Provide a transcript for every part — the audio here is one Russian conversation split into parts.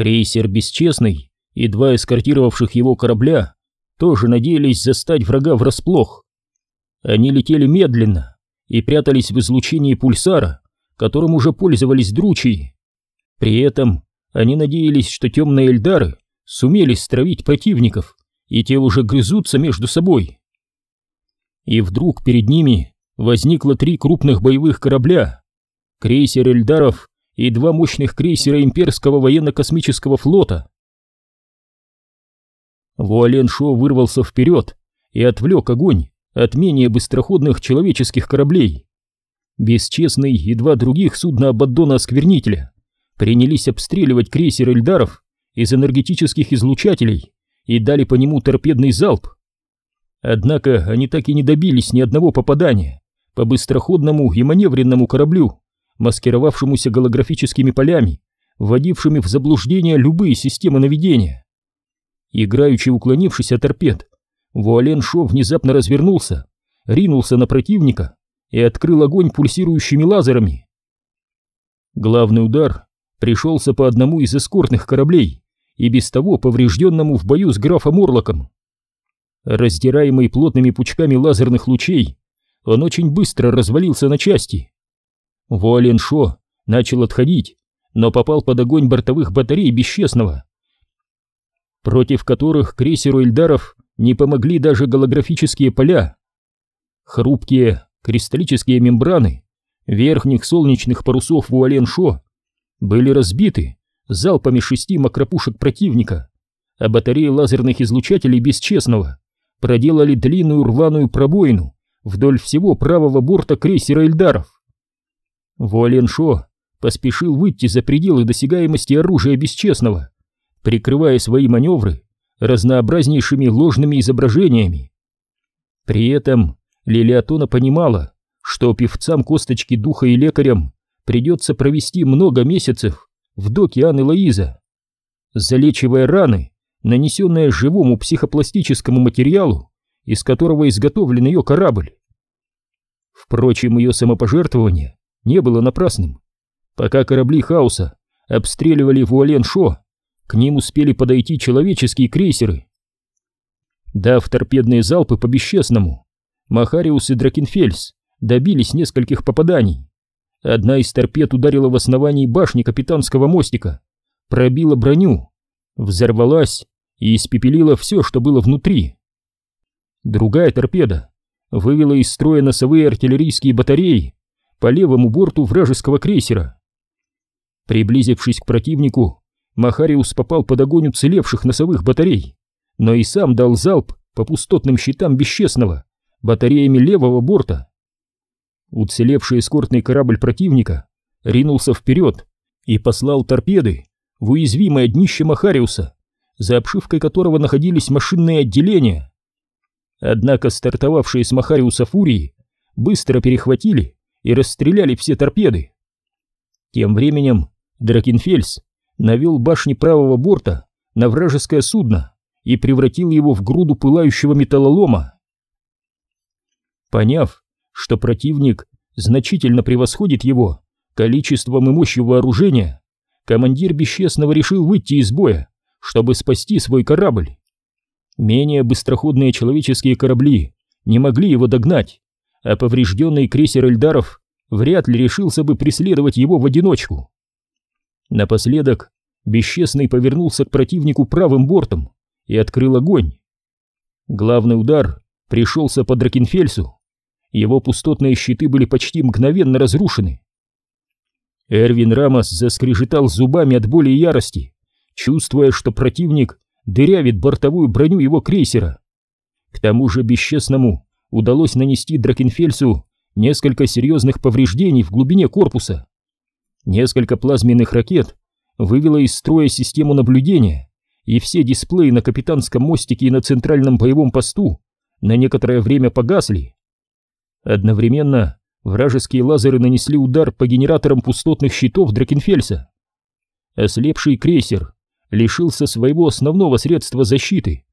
Крейсер «Бесчестный» и два эскортировавших его корабля тоже надеялись застать врага врасплох. Они летели медленно и прятались в излучении пульсара, которым уже пользовались дручи. При этом они надеялись, что темные эльдары сумели стравить противников, и те уже грызутся между собой. И вдруг перед ними возникло три крупных боевых корабля. Крейсер Эльдаров и два мощных крейсера имперского военно-космического флота. Вуален Шо вырвался вперед и отвлек огонь от менее быстроходных человеческих кораблей. Бесчестный и два других судна Абаддона-осквернителя принялись обстреливать крейсер Эльдаров из энергетических излучателей и дали по нему торпедный залп. Однако они так и не добились ни одного попадания по быстроходному и маневренному кораблю, маскировавшемуся голографическими полями, вводившими в заблуждение любые системы наведения. Играючи уклонившись от торпед, Вуален Шо внезапно развернулся, ринулся на противника и открыл огонь пульсирующими лазерами. Главный удар пришелся по одному из эскортных кораблей и без того поврежденному в бою с графом Орлоком. Раздираемый плотными пучками лазерных лучей, он очень быстро развалился на части. Шо начал отходить, но попал под огонь бортовых батарей бесчестного, против которых крейсеру Эльдаров не помогли даже голографические поля. Хрупкие кристаллические мембраны верхних солнечных парусов Вуален-Шо были разбиты залпами шести макропушек противника, а батареи лазерных излучателей бесчестного проделали длинную рваную пробоину вдоль всего правого борта крейсера Эльдаров. Вуален-Шо поспешил выйти за пределы досягаемости оружия бесчестного, прикрывая свои маневры разнообразнейшими ложными изображениями. При этом Лилиатона понимала, что певцам косточки духа и лекарям придется провести много месяцев в доке Анны Лоиза, залечивая раны, нанесенные живому психопластическому материалу, из которого изготовлен ее корабль. Впрочем, ее самопожертвование не было напрасным. Пока корабли хаоса обстреливали Вуален-Шо, к ним успели подойти человеческие крейсеры. Дав торпедные залпы по бесчестному, Махариус и Дракенфельс добились нескольких попаданий. Одна из торпед ударила в основании башни капитанского мостика, пробила броню, взорвалась и испепелила все, что было внутри. Другая торпеда вывела из строя носовые артиллерийские батареи по левому борту вражеского крейсера. Приблизившись к противнику, Махариус попал под огонь уцелевших носовых батарей, но и сам дал залп по пустотным щитам бесчестного, батареями левого борта. Уцелевший эскортный корабль противника ринулся вперед и послал торпеды в уязвимое днище Махариуса, за обшивкой которого находились машинные отделения. Однако стартовавшие с Махариуса фурии быстро перехватили и расстреляли все торпеды. Тем временем Дракенфельс навел башни правого борта на вражеское судно и превратил его в груду пылающего металлолома. Поняв, что противник значительно превосходит его количеством и мощью вооружения, командир бесчестного решил выйти из боя, чтобы спасти свой корабль. Менее быстроходные человеческие корабли не могли его догнать, а поврежденный крейсер Эльдаров вряд ли решился бы преследовать его в одиночку. Напоследок Бесчестный повернулся к противнику правым бортом и открыл огонь. Главный удар пришелся по Дракенфельсу. Его пустотные щиты были почти мгновенно разрушены. Эрвин Рамос заскрежетал зубами от боли и ярости, чувствуя, что противник дырявит бортовую броню его крейсера. К тому же бесчестному удалось нанести Дракенфельсу несколько серьезных повреждений в глубине корпуса. Несколько плазменных ракет вывела из строя систему наблюдения, и все дисплеи на капитанском мостике и на центральном боевом посту на некоторое время погасли. Одновременно вражеские лазеры нанесли удар по генераторам пустотных щитов Дракенфельса. Ослепший крейсер лишился своего основного средства защиты,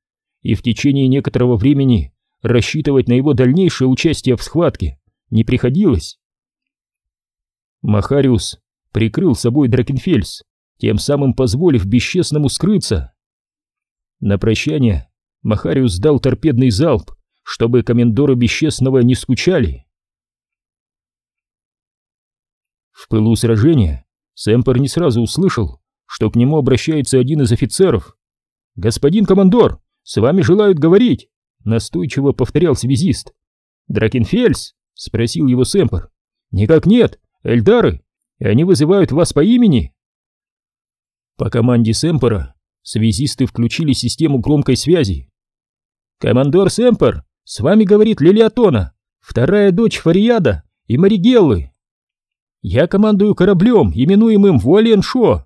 и в течение некоторого времени рассчитывать на его дальнейшее участие в схватке не приходилось. Махариус прикрыл собой Дракенфельс, тем самым позволив бесчестному скрыться. На прощание Махариус дал торпедный залп, чтобы комендоры бесчестного не скучали. В пылу сражения Сэмпер не сразу услышал, что к нему обращается один из офицеров. «Господин командор, с вами желают говорить!» — настойчиво повторял связист. «Дракенфельс?» — спросил его Сэмпер. «Никак нет, Эльдары, они вызывают вас по имени». По команде Сэмпера связисты включили систему громкой связи. «Командор Сэмпер, с вами говорит Лилиатона, вторая дочь Фариада и Маригеллы. Я командую кораблем, именуемым Вуаленшо».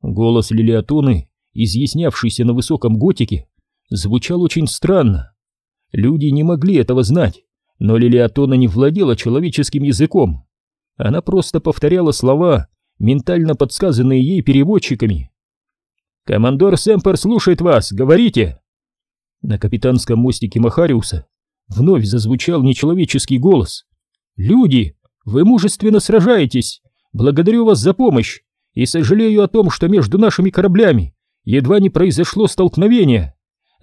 Голос Лилиатоны, изъяснявшийся на высоком готике, звучал очень странно. Люди не могли этого знать, но Лилиатона не владела человеческим языком. Она просто повторяла слова, ментально подсказанные ей переводчиками. «Командор Сэмпер слушает вас, говорите!» На капитанском мостике Махариуса вновь зазвучал нечеловеческий голос. «Люди, вы мужественно сражаетесь! Благодарю вас за помощь и сожалею о том, что между нашими кораблями едва не произошло столкновение.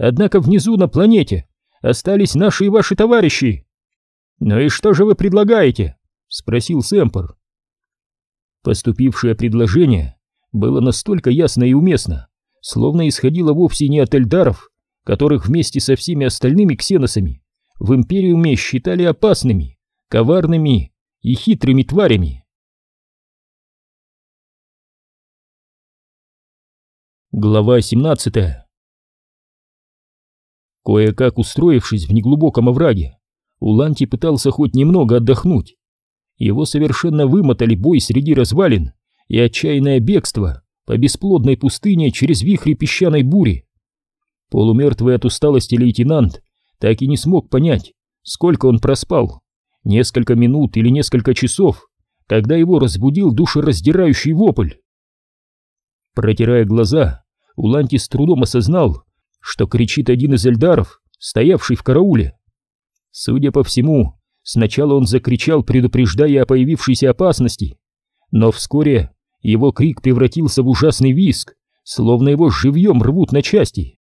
Однако внизу на планете остались наши и ваши товарищи. Ну и что же вы предлагаете? спросил Сэмпер. Поступившее предложение было настолько ясно и уместно, словно исходило вовсе не от эльдаров, которых вместе со всеми остальными ксеносами в Империуме считали опасными, коварными и хитрыми тварями. Глава 17 Кое-как устроившись в неглубоком овраге, Уланти пытался хоть немного отдохнуть. Его совершенно вымотали бой среди развалин и отчаянное бегство по бесплодной пустыне через вихри песчаной бури. Полумертвый от усталости лейтенант так и не смог понять, сколько он проспал, несколько минут или несколько часов, когда его разбудил душераздирающий вопль. Протирая глаза, Уланти с трудом осознал, что кричит один из эльдаров, стоявший в карауле. Судя по всему, сначала он закричал, предупреждая о появившейся опасности, но вскоре его крик превратился в ужасный визг, словно его живьем рвут на части.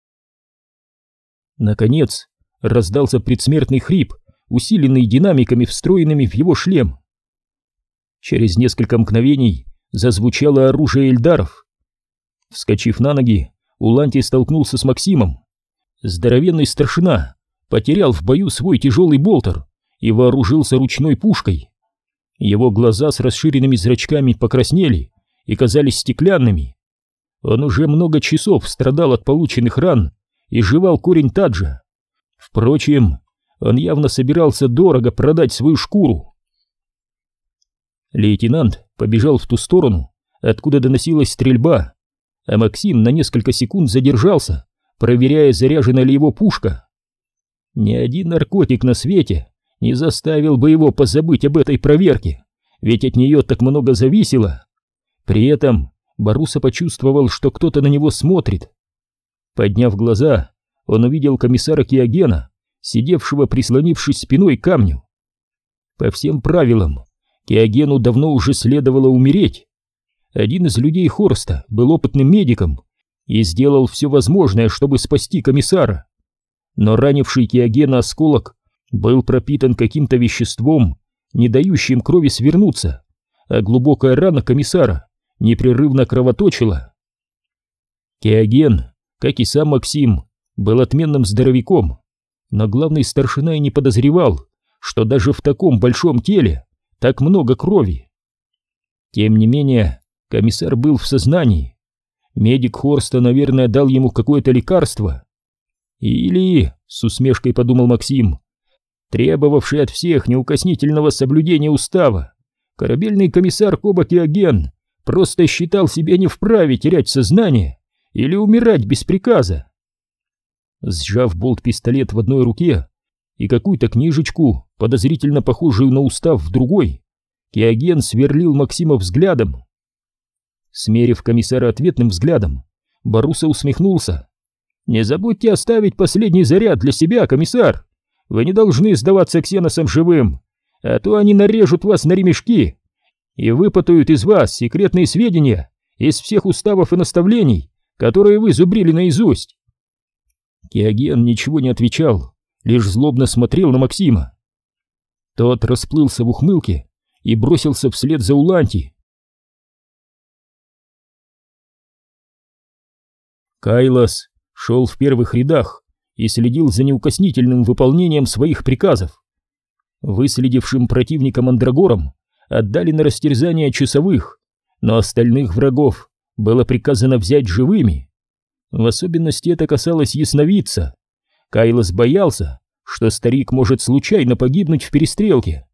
Наконец, раздался предсмертный хрип, усиленный динамиками, встроенными в его шлем. Через несколько мгновений зазвучало оружие эльдаров. Вскочив на ноги, Уланти столкнулся с Максимом. Здоровенный старшина потерял в бою свой тяжелый болтер и вооружился ручной пушкой. Его глаза с расширенными зрачками покраснели и казались стеклянными. Он уже много часов страдал от полученных ран и жевал корень таджа. Впрочем, он явно собирался дорого продать свою шкуру. Лейтенант побежал в ту сторону, откуда доносилась стрельба, а Максим на несколько секунд задержался, проверяя, заряжена ли его пушка. Ни один наркотик на свете не заставил бы его позабыть об этой проверке, ведь от нее так много зависело. При этом Баруса почувствовал, что кто-то на него смотрит. Подняв глаза, он увидел комиссара Киогена, сидевшего прислонившись спиной к камню. По всем правилам, Киогену давно уже следовало умереть, один из людей Хорста был опытным медиком и сделал все возможное, чтобы спасти комиссара. Но ранивший Киогена осколок был пропитан каким-то веществом, не дающим крови свернуться, а глубокая рана комиссара непрерывно кровоточила. Киоген, как и сам Максим, был отменным здоровяком, но главный старшина и не подозревал, что даже в таком большом теле так много крови. Тем не менее, Комиссар был в сознании. Медик Хорста, наверное, дал ему какое-то лекарство. Или, с усмешкой подумал Максим, требовавший от всех неукоснительного соблюдения устава, корабельный комиссар Коба Киоген просто считал себя не вправе терять сознание или умирать без приказа. Сжав болт-пистолет в одной руке и какую-то книжечку, подозрительно похожую на устав в другой, Киоген сверлил Максима взглядом. Смерив комиссара ответным взглядом, Баруса усмехнулся. «Не забудьте оставить последний заряд для себя, комиссар. Вы не должны сдаваться ксеносам живым, а то они нарежут вас на ремешки и выпутают из вас секретные сведения из всех уставов и наставлений, которые вы зубрили наизусть. Киоген ничего не отвечал, лишь злобно смотрел на Максима. Тот расплылся в ухмылке и бросился вслед за Уланти. Кайлас шел в первых рядах и следил за неукоснительным выполнением своих приказов. Выследившим противника Мандрагором отдали на растерзание часовых, но остальных врагов было приказано взять живыми. В особенности это касалось ясновидца. Кайлос боялся, что старик может случайно погибнуть в перестрелке.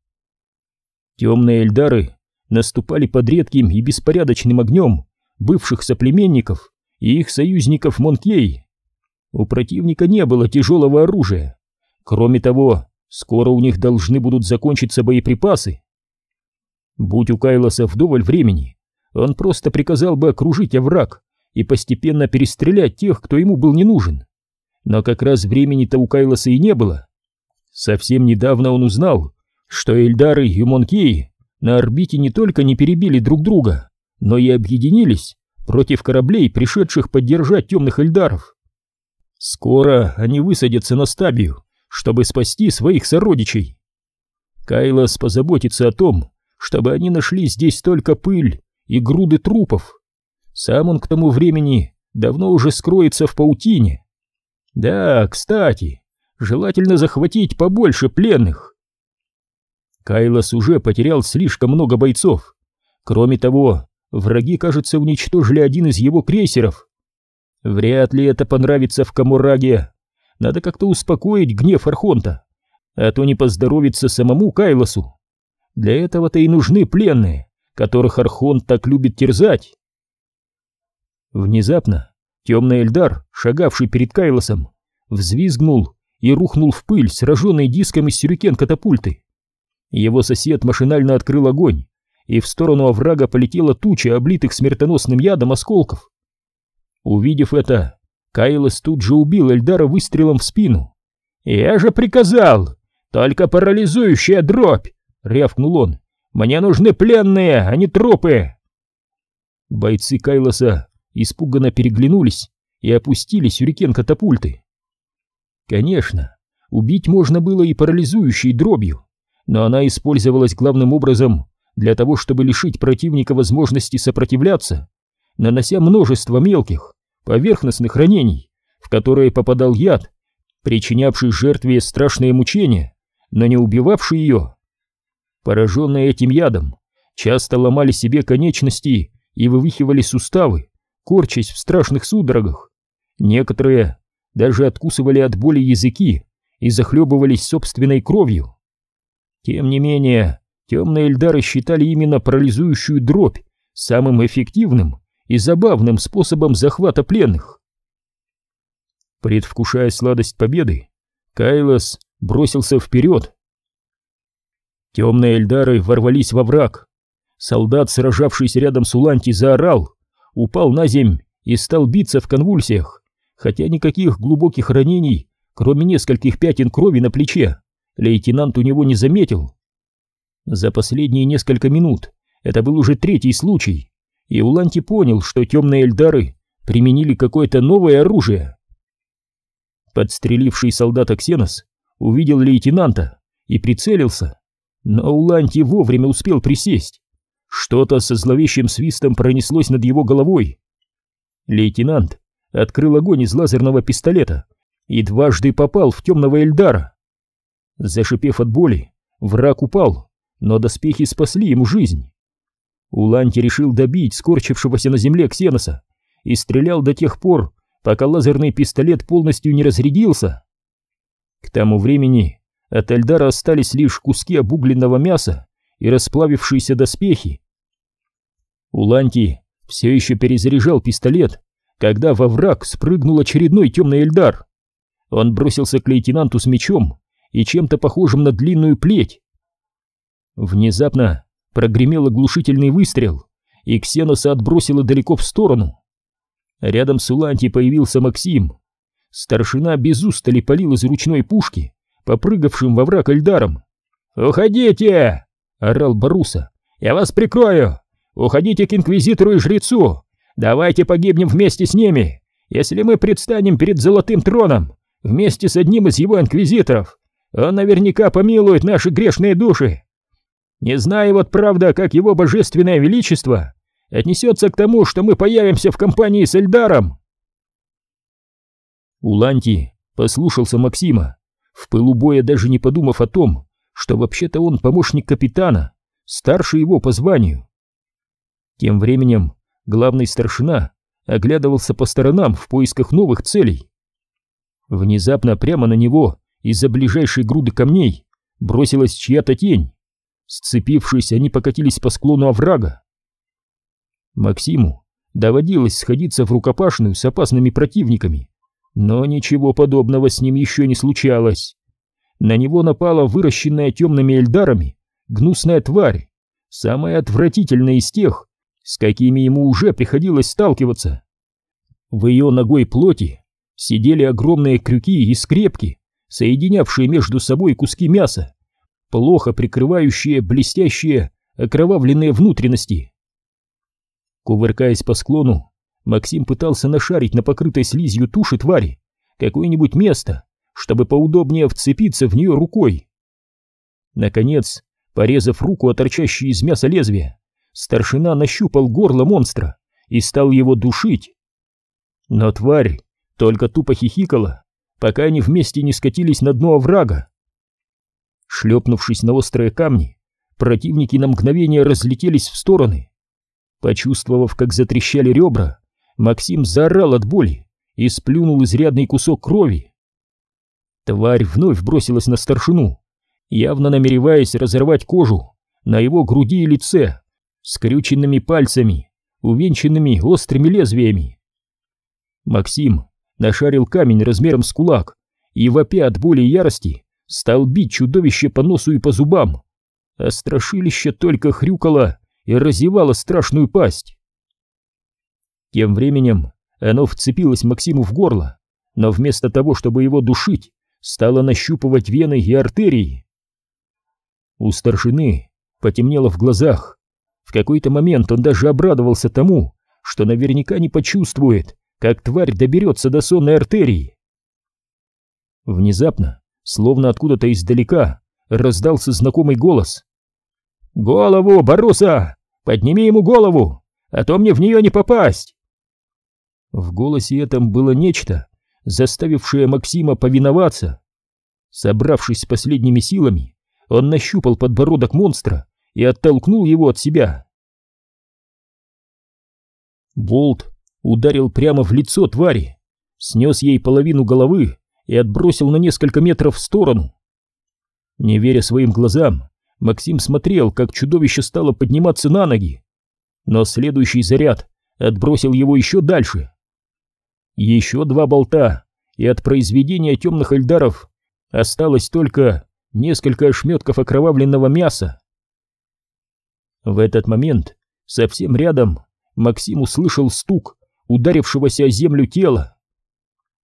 Темные эльдары наступали под редким и беспорядочным огнем бывших соплеменников и их союзников Монкей. У противника не было тяжелого оружия. Кроме того, скоро у них должны будут закончиться боеприпасы. Будь у Кайлоса вдоволь времени, он просто приказал бы окружить овраг и постепенно перестрелять тех, кто ему был не нужен. Но как раз времени-то у Кайлоса и не было. Совсем недавно он узнал, что Эльдары и Монкеи на орбите не только не перебили друг друга, но и объединились против кораблей, пришедших поддержать темных Эльдаров. Скоро они высадятся на стабию, чтобы спасти своих сородичей. Кайлос позаботится о том, чтобы они нашли здесь только пыль и груды трупов. Сам он к тому времени давно уже скроется в паутине. Да, кстати, желательно захватить побольше пленных. Кайлос уже потерял слишком много бойцов. Кроме того, враги, кажется, уничтожили один из его крейсеров. Вряд ли это понравится в Камураге. Надо как-то успокоить гнев Архонта, а то не поздоровится самому Кайлосу. Для этого-то и нужны пленные, которых Архонт так любит терзать. Внезапно темный Эльдар, шагавший перед Кайлосом, взвизгнул и рухнул в пыль, сраженный диском из сюрикен катапульты. Его сосед машинально открыл огонь, и в сторону оврага полетела туча облитых смертоносным ядом осколков. Увидев это, Кайлос тут же убил Эльдара выстрелом в спину. «Я же приказал! Только парализующая дробь!» — рявкнул он. «Мне нужны пленные, а не трупы!» Бойцы Кайлоса испуганно переглянулись и опустили сюрикен катапульты. Конечно, убить можно было и парализующей дробью, но она использовалась главным образом для того, чтобы лишить противника возможности сопротивляться, нанося множество мелких, поверхностных ранений, в которые попадал яд, причинявший жертве страшные мучения, но не убивавший ее. Пораженные этим ядом, часто ломали себе конечности и вывихивали суставы, корчась в страшных судорогах. Некоторые даже откусывали от боли языки и захлебывались собственной кровью. Тем не менее, темные эльдары считали именно парализующую дробь самым эффективным и забавным способом захвата пленных. Предвкушая сладость победы, Кайлос бросился вперед. Темные эльдары ворвались во враг. Солдат, сражавшийся рядом с Уланти, заорал, упал на земь и стал биться в конвульсиях, хотя никаких глубоких ранений, кроме нескольких пятен крови на плече, лейтенант у него не заметил. За последние несколько минут это был уже третий случай, и Уланти понял, что темные эльдары применили какое-то новое оружие. Подстреливший солдата Ксенос увидел лейтенанта и прицелился, но Уланти вовремя успел присесть. Что-то со зловещим свистом пронеслось над его головой. Лейтенант открыл огонь из лазерного пистолета и дважды попал в темного Эльдара. Зашипев от боли, враг упал, но доспехи спасли ему жизнь. Уланти решил добить скорчившегося на земле Ксеноса и стрелял до тех пор, пока лазерный пистолет полностью не разрядился. К тому времени от Эльдара остались лишь куски обугленного мяса и расплавившиеся доспехи. Уланти все еще перезаряжал пистолет, когда во враг спрыгнул очередной темный Эльдар. Он бросился к лейтенанту с мечом и чем-то похожим на длинную плеть. Внезапно прогремел оглушительный выстрел, и Ксеноса отбросило далеко в сторону. Рядом с Уланти появился Максим. Старшина без устали палил из ручной пушки, попрыгавшим во враг Эльдаром. «Уходите!» — орал Баруса. «Я вас прикрою! Уходите к инквизитору и жрецу! Давайте погибнем вместе с ними, если мы предстанем перед золотым троном, вместе с одним из его инквизиторов. Он наверняка помилует наши грешные души. Не знаю вот правда, как его божественное величество отнесется к тому, что мы появимся в компании с Эльдаром. Уланти послушался Максима, в пылу боя даже не подумав о том, что вообще-то он помощник капитана, старше его по званию. Тем временем главный старшина оглядывался по сторонам в поисках новых целей. Внезапно прямо на него из-за ближайшей груды камней бросилась чья-то тень. Сцепившись, они покатились по склону оврага. Максиму доводилось сходиться в рукопашную с опасными противниками, но ничего подобного с ним еще не случалось. На него напала выращенная темными эльдарами гнусная тварь, самая отвратительная из тех, с какими ему уже приходилось сталкиваться. В ее ногой плоти сидели огромные крюки и скрепки, соединявшие между собой куски мяса, плохо прикрывающие блестящие окровавленные внутренности. Кувыркаясь по склону, Максим пытался нашарить на покрытой слизью туши твари какое-нибудь место, чтобы поудобнее вцепиться в нее рукой. Наконец, порезав руку о торчащее из мяса лезвие, старшина нащупал горло монстра и стал его душить. Но тварь только тупо хихикала, пока они вместе не скатились на дно оврага. Шлепнувшись на острые камни, противники на мгновение разлетелись в стороны. Почувствовав, как затрещали ребра, Максим заорал от боли и сплюнул изрядный кусок крови. Тварь вновь бросилась на старшину, явно намереваясь разорвать кожу на его груди и лице скрюченными пальцами, увенчанными острыми лезвиями. Максим нашарил камень размером с кулак и, вопя от боли и ярости, стал бить чудовище по носу и по зубам, а страшилище только хрюкало и разевало страшную пасть. Тем временем оно вцепилось Максиму в горло, но вместо того, чтобы его душить, стало нащупывать вены и артерии. У старшины потемнело в глазах, в какой-то момент он даже обрадовался тому, что наверняка не почувствует, как тварь доберется до сонной артерии. Внезапно, словно откуда-то издалека, раздался знакомый голос. «Голову, Баруса! Подними ему голову, а то мне в нее не попасть!» В голосе этом было нечто, заставившее Максима повиноваться. Собравшись с последними силами, он нащупал подбородок монстра и оттолкнул его от себя. Болт ударил прямо в лицо твари, снес ей половину головы и отбросил на несколько метров в сторону. Не веря своим глазам, Максим смотрел, как чудовище стало подниматься на ноги, но следующий заряд отбросил его еще дальше. Еще два болта, и от произведения темных эльдаров осталось только несколько ошметков окровавленного мяса. В этот момент совсем рядом Максим услышал стук ударившегося о землю тела.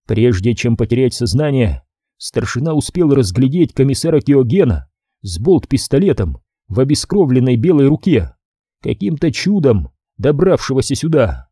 Прежде чем потерять сознание, старшина успел разглядеть комиссара Киогена с болт-пистолетом в обескровленной белой руке, каким-то чудом добравшегося сюда.